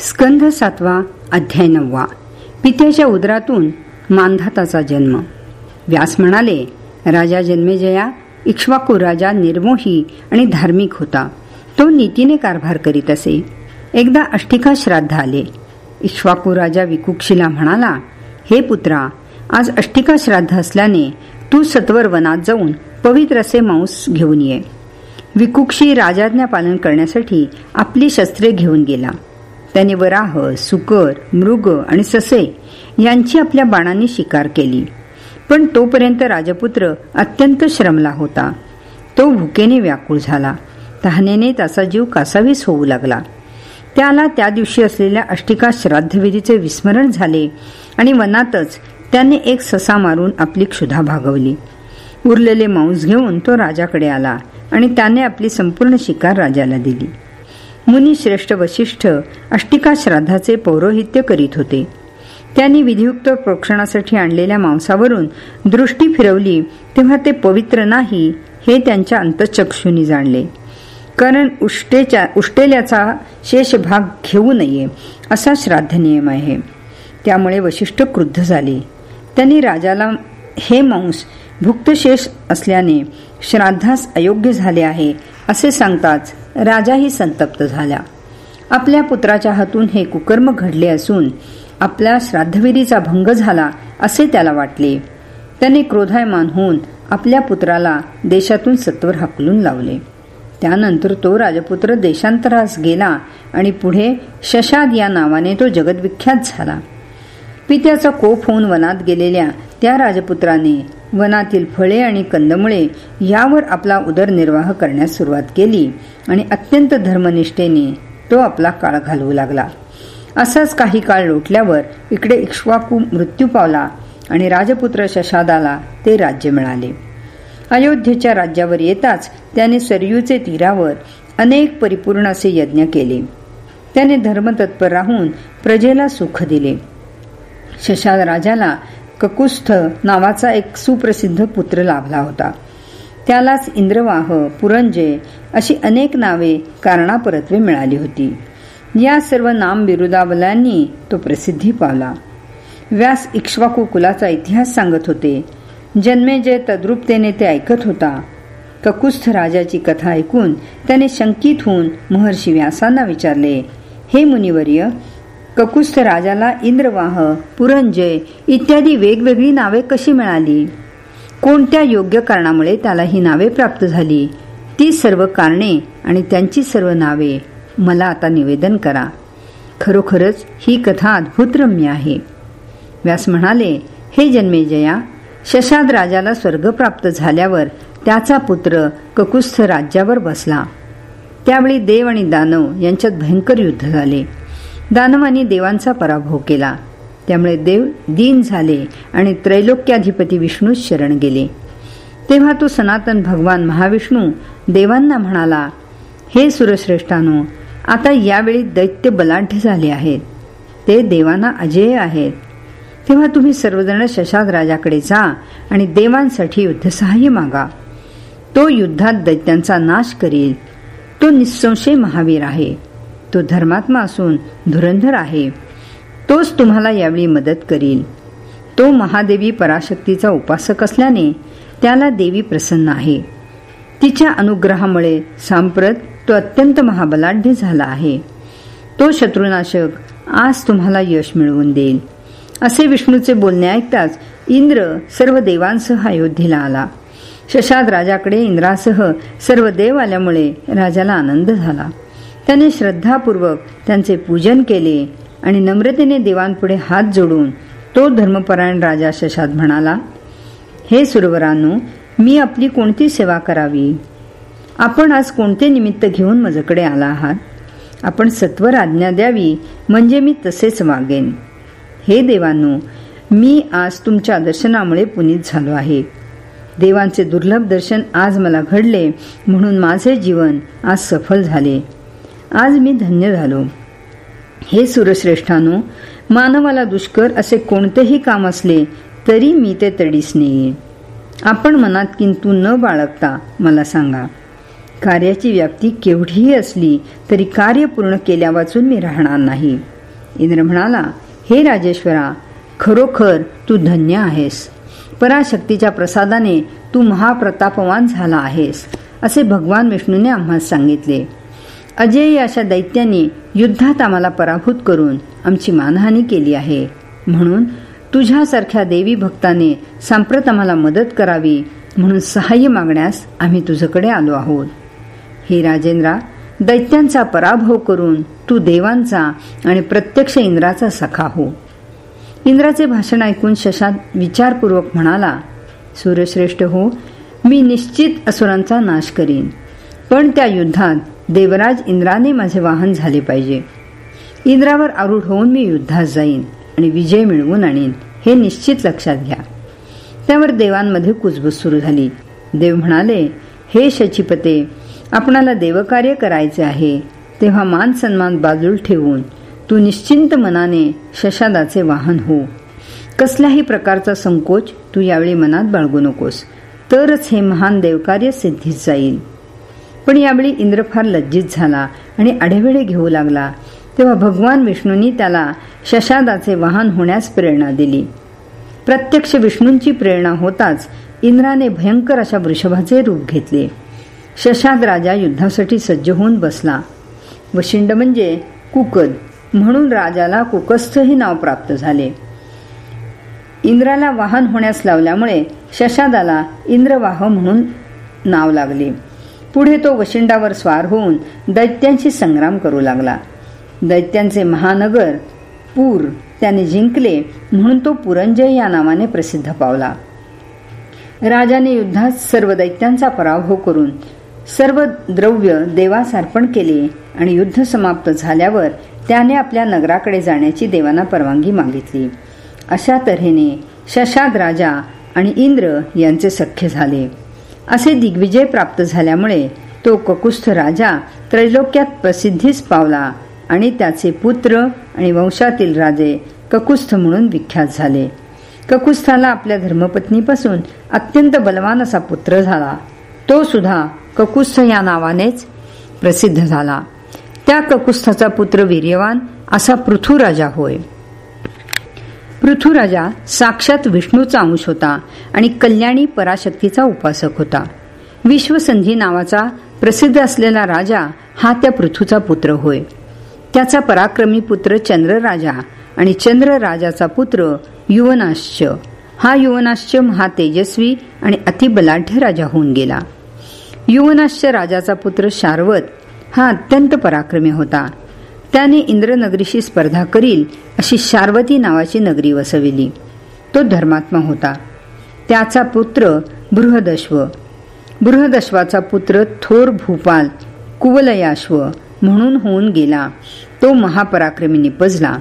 स्कंध सातवा अध्याय नववा. पित्याच्या उदरातून मानधाताचा जन्म. व्यास म्हणाले राजा जन्मेजया इक्ष्वाकू राजा निर्मोही आणि धार्मिक होता. तो नीतीने कारभार करीत असे. एकदा अष्टिका श्राद्ध आले. इक्ष्वाकू राजा विकुक्षीला म्हणाला हे पुत्रा आज अष्टिका श्राद्ध असल्याने तू सत्वर वनात जाऊन पवित्र असे मांस घेऊन ये. विकुक्षी राजाज्ञा पालन करण्यासाठी आपली शस्त्रे घेऊन गेला. त्याने वराह सुकर मृग आणि ससे यांची आपल्या बाणांनी शिकार केली. पण तोपर्यंत राजपुत्र अत्यंत श्रमला होता. तो भुकेने व्याकुळ झाला. तहानेने त्याचा जीव कासावीस होऊ लागला. त्याला त्या दिवशी असलेल्या अष्टिका श्राद्धविधीचे विस्मरण झाले आणि वनातच त्याने एक ससा मारून आपली क्षुधा भागवली. उरलेले मांस घेऊन तो राजाकडे आला आणि त्याने आपली संपूर्ण शिकार राजाला दिली. मुनी श्रेष्ठ वशिष्ठ अष्टिका श्राद्धाचे पौरोहित्य करीत होते. त्यांनी विधियुक्त प्रोक्षणासाठी आणलेल्या मांसावरून दृष्टी फिरवली तेव्हा ते पवित्र नाही हे त्यांच्या अंतचक्षुनी जाणले. कारण उष्टेच्या उष्टेल्याचा शेष भाग घेऊ नये असा श्राद्ध नियम आहे. त्यामुळे वशिष्ठ क्रुद्ध झाले. त्यांनी राजाला हे मांस भुक्तशेष असल्याने श्राद्धास अयोग्य झाले आहे असे सांगताच राजाही संतप्त झाला. आपल्या पुत्राच्या हातून हे कुकर्म घडले असून आपल्या श्राद्धविधीचा भंग झाला असे त्याला वाटले. त्याने क्रोधायमान होऊन आपल्या पुत्राला देशातून सत्वर हाकलून लावले. त्यानंतर तो राजपुत्र देशांतरास गेला आणि पुढे शशाद या नावाने तो जगदविख्यात झाला. पित्याचा कोप होऊन वनात गेलेल्या त्या राजपुत्राने वनातील फळे आणि कंदमुळे यावर आपला उदरनिर्वाह करण्यास सुरुवात केली आणि अत्यंत धर्मनिष्ठेने तो आपला काळ घालवू लागला. असाच काही काळ लोटल्यावर इकडे इक्ष्वाकू मृत्यू पावला आणि राजपुत्र शशादाला ते राज्य मिळाले. अयोध्येच्या राज्यावर येताच त्याने सरयूचे तीरावर अनेक परिपूर्ण असे यज्ञ केले. त्याने धर्मतत्पर राहून प्रजेला सुख दिले. शशाद राजाला ककुस्थ नावाचा एक सुप्रसिद्ध पुत्र लाभला होता. त्यालाच इंद्रवाह पुरंजय अशी अनेक नावे कारणापरत्वे मिळाली होती. या सर्व नाम बिरुदावलांनी तो प्रसिद्धी पावला. व्यास इक्ष्वाकू कुलाचा इतिहास सांगत होते. जन्मेजय तद्रुपतेने ते ऐकत होता. ककुस्थ राजाची कथा ऐकून त्याने शंकित होऊन महर्षी व्यासांना विचारले हे मुनिवर्य ककुस्थ राजाला इंद्रवाह पुरंजय इत्यादी वेगवेगळी नावे कशी मिळाली? कोणत्या योग्य कारणामुळे त्याला ही नावे प्राप्त झाली? ती सर्व कारणे आणि त्यांची सर्व नावे. मला आता निवेदन करा. खरोखरच ही कथा अद्भुत रम्य आहे. व्यास म्हणाले हे जन्मेजया शशाद राजाला स्वर्ग प्राप्त झाल्यावर त्याचा पुत्र ककुस्थ राज्यावर बसला. त्यावेळी देव आणि दानव यांच्यात भयंकर युद्ध झाले. दानवाने देवांचा पराभव केला. त्यामुळे देव दीन झाले आणि त्रैलोक्याधिपती विष्णू शरण गेले. तेव्हा तो सनातन भगवान महाविष्णू देवांना म्हणाला हे सुरश्रेष्ठानो आता यावेळी दैत्य बलाढ्य झाले आहेत. ते देवांना अजय आहेत. तेव्हा तुम्ही सर्वजण शशाद राजाकडे जा आणि देवांसाठी युद्धसहाय्य मागा. तो युद्धात दैत्यांचा नाश करील. तो निसंशय महावीर आहे. तो धर्मात्मा असून धुरंधर आहे. तोच तुम्हाला यावेळी मदत करील. तो महादेवी पराशक्तीचा उपासक असल्याने त्याला देवी प्रसन्न आहे. तिच्या अनुग्रहामुळे सांप्रत तो अत्यंत महाबलाढ्य झाला आहे. तो शत्रुनाशक आज तुम्हाला यश मिळवून देईल. असे विष्णूचे बोलणे ऐकताच इंद्र सर्व देवांसह अयोध्येला आला. शशाद राजाकडे इंद्रासह सर्व देव आल्यामुळे राजाला आनंद झाला. त्याने श्रद्धापूर्वक त्यांचे पूजन केले आणि नम्रतेने देवांपुढे हात जोडून तो धर्मपरायण राजा शशात म्हणाला हे सुरवरांनो मी आपली कोणती सेवा करावी? आपण आज कोणते निमित्त घेऊन माझ्याकडे आला आहात? आपण सत्वर आज्ञा द्यावी म्हणजे मी तसेच वागेन. हे देवांनो मी आज तुमच्या दर्शनामुळे पुनीत झालो आहे. देवांचे दुर्लभ दर्शन आज मला घडले म्हणून माझे जीवन आज सफल झाले. आज मी धन्य झालो. हे सुरश्रेष्ठानो मानवाला दुष्कर असे कोणतेही काम असले तरी मी ते तडीस नेईन आपण मनात किंतु न बाळगता मला सांगा कार्याची व्याप्ती केवढीही असली तरी कार्य पूर्ण केल्या वाचून मी राहणार नाही. इंद्र म्हणाला हे राजेश्वरा खरोखर तू धन्य आहेस. पराशक्तीच्या प्रसादाने तू महाप्रतापवान झाला आहेस असे भगवान विष्णूने आम्हाला सांगितले. अजय अशा दैत्यांनी युद्धात आम्हाला पराभूत करून आमची मानहानी केली आहे. म्हणून तुझ्यासारख्या देवी भक्ताने सांप्रत आम्हाला मदत करावी म्हणून सहाय्य मागण्यास आम्ही तुझ्याकडे आलो आहोत. हे राजेंद्रा दैत्यांचा पराभव करून तू देवांचा आणि प्रत्यक्ष इंद्राचा सखा हो. इंद्राचे भाषण ऐकून शशात विचारपूर्वक म्हणाला सूर्यश्रेष्ठ हो मी निश्चित असुरांचा नाश करीन. पण त्या युद्धात देवराज इंद्राने माझे वाहन झाले पाहिजे. इंद्रावर आरूढ होऊन मी युद्धात जाईन आणि विजय मिळवून आणीन हे निश्चित लक्षात घ्या. त्यावर देवांमध्ये कुजबूज सुरू झाली. देव म्हणाले हे शचीपते आपणाला देवकार्य करायचे आहे. तेव्हा मान सन्मान बाजूल ठेवून तू निश्चिंत मनाने शशादाचे वाहन हो. कसल्याही प्रकारचा संकोच तू यावेळी मनात बाळगू नकोस. तरच हे महान देवकार्य सिद्धीत जाईल. पण यावेळी इंद्र फार लज्जित झाला आणि आढेवेढे घेऊ लागला. तेव्हा भगवान विष्णूंनी त्याला शशादाचे वाहन होण्यास प्रेरणा दिली. प्रत्यक्ष विष्णूंची प्रेरणा होताच इंद्राने भयंकर अशा वृषभाचे रूप घेतले. शशाद राजा युद्धासाठी सज्ज होऊन बसला. वशिंड म्हणजे कुकद म्हणून राजाला कुकस्थ हे नाव प्राप्त झाले. इंद्राला वाहन होण्यास लावल्यामुळे शशादाला इंद्रवाह म्हणून नाव लागले. पुढे तो वशिंडावर स्वार होऊन दैत्यांशी संग्राम करू लागला. दैत्यांचे महानगर पूर त्याने जिंकले म्हणून तो पुरंजय या नावाने प्रसिद्ध पावला. राजाने युद्धात सर्व दैत्यांचा पराभव करून सर्व द्रव्य देवास अर्पण केले आणि युद्ध समाप्त झाल्यावर त्याने आपल्या नगराकडे जाण्याची देवांना परवानगी मागितली. अशा तऱ्हेने शशाद राजा आणि इंद्र यांचे सख्य झाले. असे दिग्विजय प्राप्त झाल्यामुळे तो ककुस्थ राजा त्रैलोक्यात प्रसिद्धीस पावला आणि त्याचे पुत्र आणि वंशातील राजे ककुस्थ म्हणून विख्यात झाले. ककुस्थाला आपल्या धर्मपत्नीपासून अत्यंत बलवान असा पुत्र झाला. तो सुद्धा ककुस्थ या नावानेच प्रसिद्ध झाला. त्या ककुस्थाचा पुत्र वीर्यवान असा पृथ्वीराजा होय. पृथ्वीराजा साक्षात विष्णूचा अंश होता आणि कल्याणी पराशक्तीचा उपासक होता. विश्वसंधी नावाचा प्रसिद्ध असलेला राजा हा त्या पृथ्वीचा पुत्र होय. त्याचा पराक्रमी पुत्र चंद्रराजा आणि चंद्रराजाचा पुत्र युवनाश्च. हा युवनाश्च महातेजस्वी आणि अतिबलाढ्य राजा होऊन गेला. युवनाश्च राजाचा पुत्र शार्वत हा अत्यंत पराक्रमी होता. त्याने इंद्रनगरीशी स्पर्धा करील अशी शार्वती नावाची नगरी वसविली. तो धर्मात्मा होता. त्याचा पुत्र बृहदश्व. बृहदश्वाचा पुत्र थोर भूपाल कुवलयाश्व म्हणून होऊन गेला. तो महापराक्रमी निपजला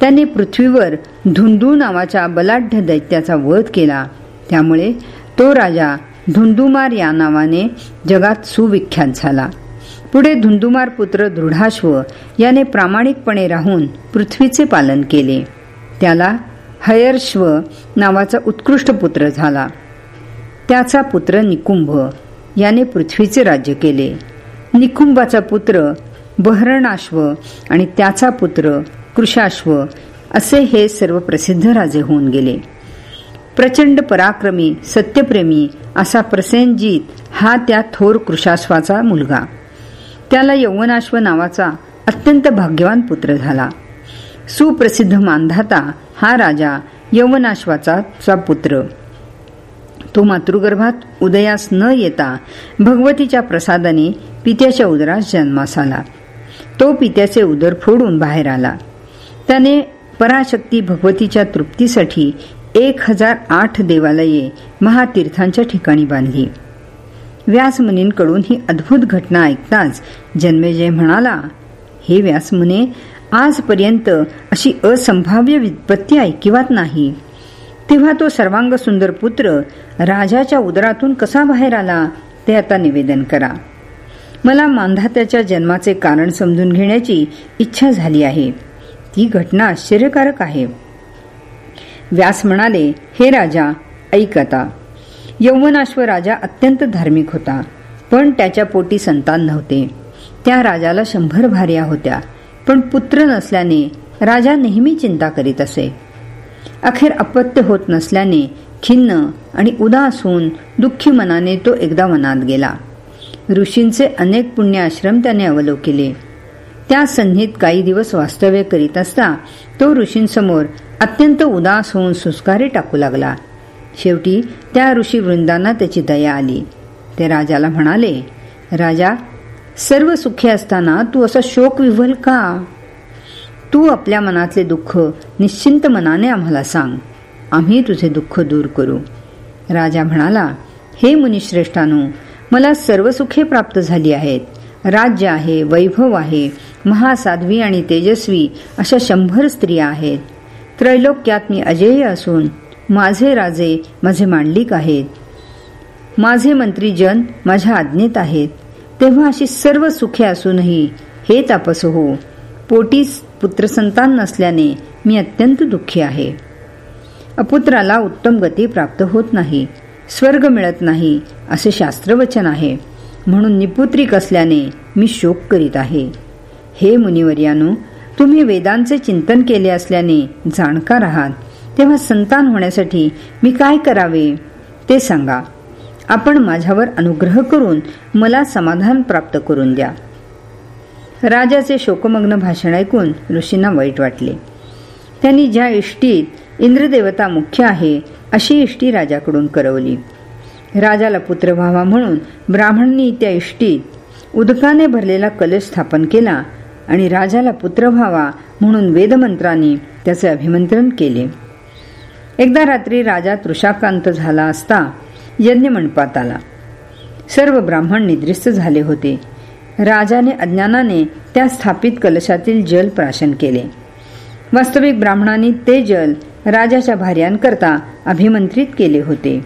त्याने पृथ्वीवर धुंदू नावाच्या बलाढ्य दैत्याचा वध केला. त्यामुळे तो राजा धुंदुमार या नावाने जगात सुविख्यात झाला. पुढे धुंदुमार पुत्र दृढाश्व याने प्रामाणिकपणे राहून पृथ्वीचे पालन केले. त्याला हयर्श्व नावाचा उत्कृष्ट पुत्र झाला. त्याचा पुत्र निकुंभ याने पृथ्वीचे राज्य केले. निकुंभाचा पुत्र बहरणाश्व आणि त्याचा पुत्र कृशाश्व असे हे सर्व प्रसिद्ध राजे होऊन गेले. प्रचंड पराक्रमी सत्यप्रेमी असा प्रसेनजीत हा त्या थोर कृशाश्वाचा मुलगा. त्याला यवनाश्व नावाचा अत्यंत भाग्यवान पुत्र झाला. सुप्रसिद्ध मानधाता हा राजा यवनाश्वाचा पुत्र. तो मातृगर्भात उदयास न येता भगवतीच्या प्रसादाने पित्याच्या उदरास जन्मास आला तो पित्याचे उदर फोडून बाहेर आला. त्याने पराशक्ती भगवतीच्या तृप्तीसाठी एक हजार आठ देवालये महातीर्थांच्या ठिकाणी बांधली. व्यासमुनींकडून ही अद्भुत घटना ऐकताच जन्मेजय म्हणाला हे व्यासमुने आजपर्यंत अशी असंभाव्य विपत्ती ऐकिवात नाही. तेव्हा तो सर्वांग सुंदर पुत्र राजाच्या उदरातून कसा बाहेर आला ते आता निवेदन करा. मला मांधात्याच्या जन्माचे कारण समजून घेण्याची इच्छा झाली आहे. ती घटना आश्चर्यकारक आहे. व्यास म्हणाले हे राजा ऐकता यौवनाश्व राजा अत्यंत धार्मिक होता पण त्याच्या पोटी संतान नव्हते. त्या राजाला शंभर भार्या होत्या पण पुत्र नसल्याने राजा नेहमी चिंता करीत असे. अखेर अपत्य होत नसल्याने खिन्न आणि उदास होऊन दुःखी मनाने तो एकदा मनात गेला. ऋषींचे अनेक पुण्य आश्रम त्याने अवलोकिले. त्या संधीत काही दिवस वास्तव्य करीत असता तो ऋषींसमोर अत्यंत उदास होऊन सुस्कारे टाकू लागला. शेवटी त्या ऋषी वृंदांना त्याची दया आली. ते राजाला म्हणाले राजा सर्व सुखी असताना तू असा शोक विव्हल का? तू आपल्या मनातले दुःख निश्चिंत मनाने आम्हाला सांग. आम्ही तुझे दुःख दूर करू. राजा म्हणाला हे मुनिश्रेष्ठानो मला सर्व सुखे प्राप्त झाली आहेत. राज्य आहे वैभव आहे महासाध्वी आणि तेजस्वी अशा शंभर स्त्रिया आहेत. त्रैलोक्यात मी अजेय असून माझे राजे माझे मांडलिक आहेत. माझे मंत्री जन माझ्या आज्ञेत आहेत. तेव्हा अशी सर्व सुखे असूनही हे तापस हो पोटीस पुत्रसंतान नसल्याने मी अत्यंत दुःखी आहे. अपुत्राला उत्तम गती प्राप्त होत नाही स्वर्ग मिळत नाही असे शास्त्रवचन आहे. म्हणून निपुत्रिक असल्याने मी शोक करीत आहे. हे मुनिवर्यानो तुम्ही वेदांचे चिंतन केले असल्याने जाणकार आहात. तेव्हा संतान होण्यासाठी मी काय करावे? ते सांगा. आपण माझ्यावर अनुग्रह करून मला समाधान प्राप्त करून द्या. राजाचे शोकमग्न भाषण ऐकून ऋषींना वाईट वाटले. त्यांनी ज्या इष्टीत इंद्रदेवता मुख्य आहे अशी इष्टी राजाकडून करवली. राजाला पुत्र व्हावा म्हणून ब्राह्मणांनी त्या इष्टीत उदकाने भरलेला कलश स्थापन केला आणि राजाला पुत्र व्हावा म्हणून वेदमंत्रांनी त्याचे अभिमंत्रण केले. एकदा रात्री राजा तृषाकांत झाला असता यज्ञ मंडपात आला. सर्व ब्राह्मण निद्रिस्त झाले होते. राजाने अज्ञानाने त्या स्थापित कलशातील जल प्राशन केले. वास्तविक ब्राह्मणांनी ते जल राजाच्या भार्यांकरता अभिमंत्रित केले होते.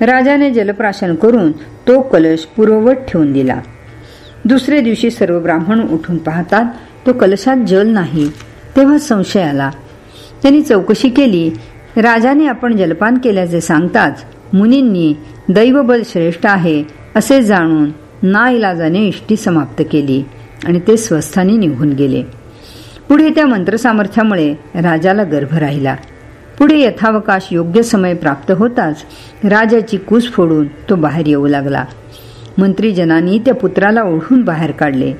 राजाने जलप्राशन करून तो कलश पूर्ववत ठेवून दिला. दुसरे दिवशी सर्व ब्राह्मण उठून पाहतात तो कलशात जल नाही तेव्हा संशय आला. त्यांनी चौकशी केली राजाने आपण जलपान केल्याचे सांगताच मुनींनी दैवबल श्रेष्ठ आहे असे जाणून ना इलाजाने इष्टी समाप्त केली आणि ते स्वस्थानी निघून गेले. पुढे त्या मंत्रसामर्थ्यामुळे राजाला गर्भ राहिला. पुढे यथावकाश योग्य समय प्राप्त होताच राजाची कूस फोडून तो बाहेर येऊ लागला. मंत्रीजनांनी त्या पुत्राला ओढून बाहेर काढले.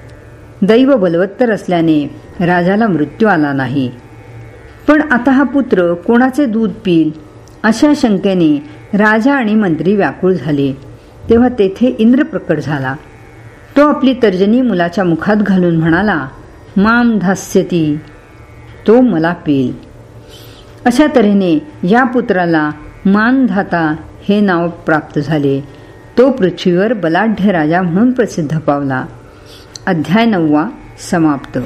दैव बलवत्तर असल्याने राजाला मृत्यू आला नाही. पण आता हा पुत्र कोणाचे दूध पिईल? अशा शंकेने राजा आणि मंत्री व्याकुळ झाले. तेव्हा तेथे इंद्र प्रकट झाला. तो आपली तर्जनी मुलाच्या मुखात घालून म्हणाला माम धास्यती तो मला पेल अशा तऱ्हेने या पुत्राला मानधाता हे नाव प्राप्त झाले. तो पृथ्वीवर बलाढ्य राजा म्हणून प्रसिद्ध पावला. अध्याय नववा समाप्त.